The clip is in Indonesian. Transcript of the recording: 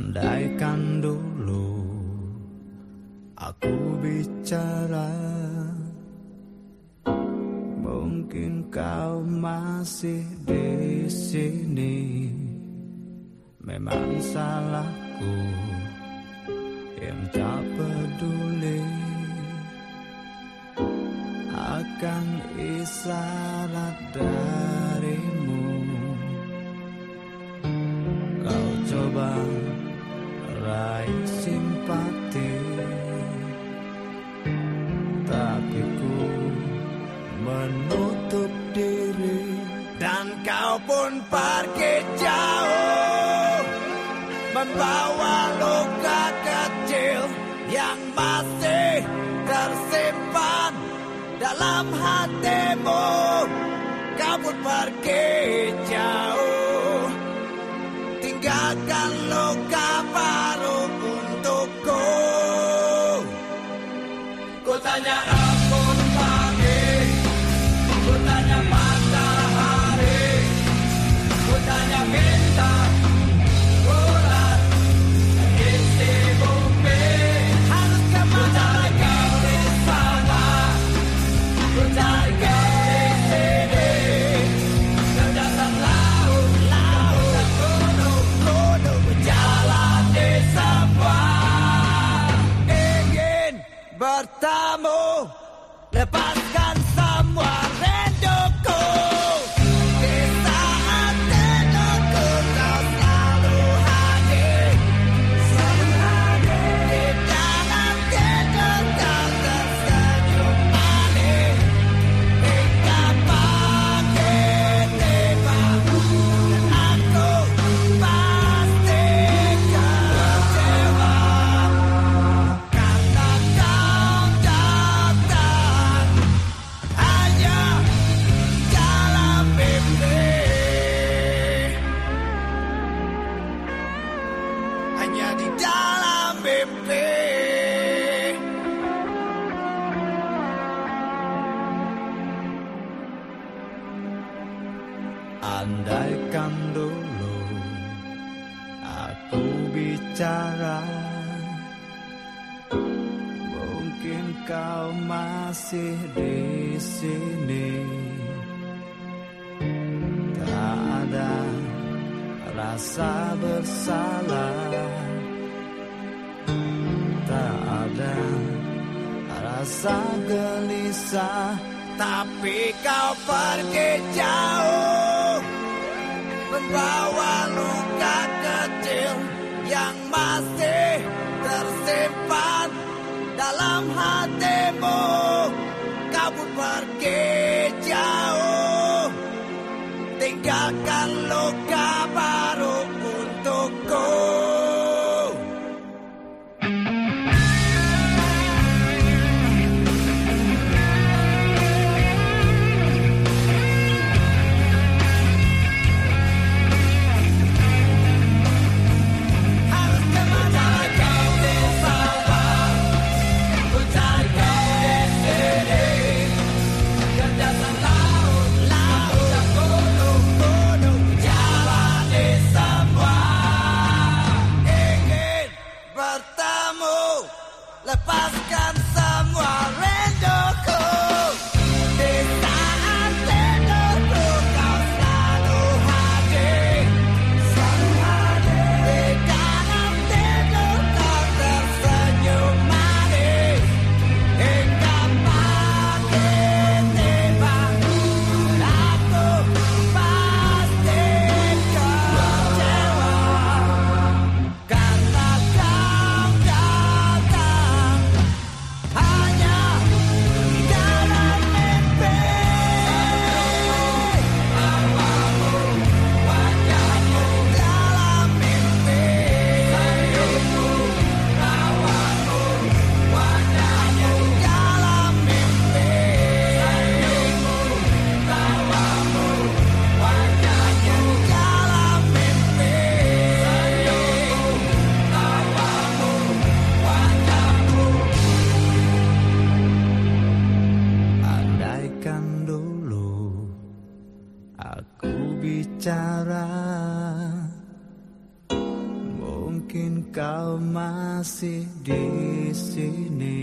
Andaikan dulu aku bicara Mungkin kau masih di sini. Memang salahku yang tak peduli Akan isyarat darimu menutup diri. Dan kau pun pergi jauh Membawa luka kecil yang masih tersimpan dalam hatimu. Kau pun pergi jauh Tinggalkan luka baru untukku. Ku tanya partamos. Andaikan dulu aku bicara Mungkin kau masih di sini. Tak ada rasa bersalah Tak ada rasa gelisah Tapi kau pergi jauh Membawa luka kecil yang masih tersimpan dalam hatimu. Kau pun pergi jauh Tinggalkan luka baru bicara mungkin kau masih di sini